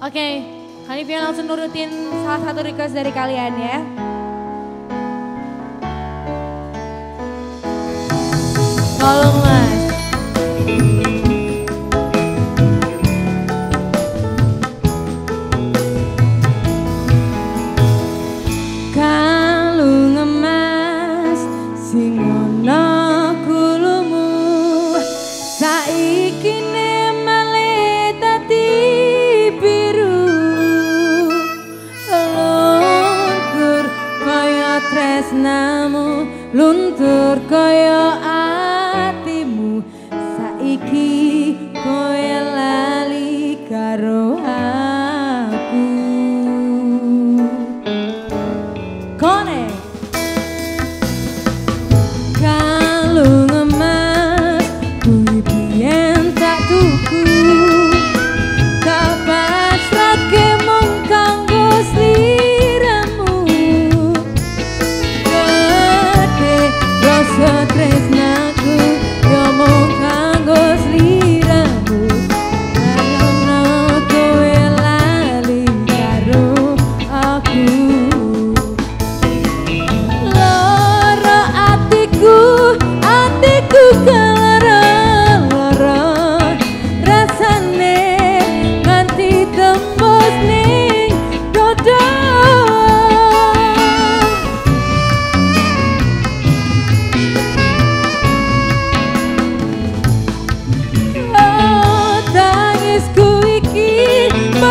Oke, okay, Hanifia langsung nurutin salah satu request dari kalian ya. Tolonglah. luntur kaya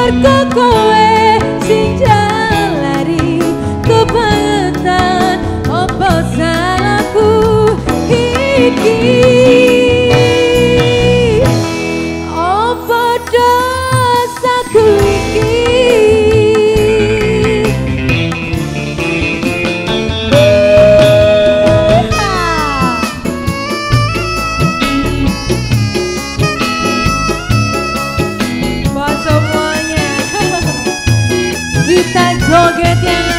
Go, go. lo que tienes.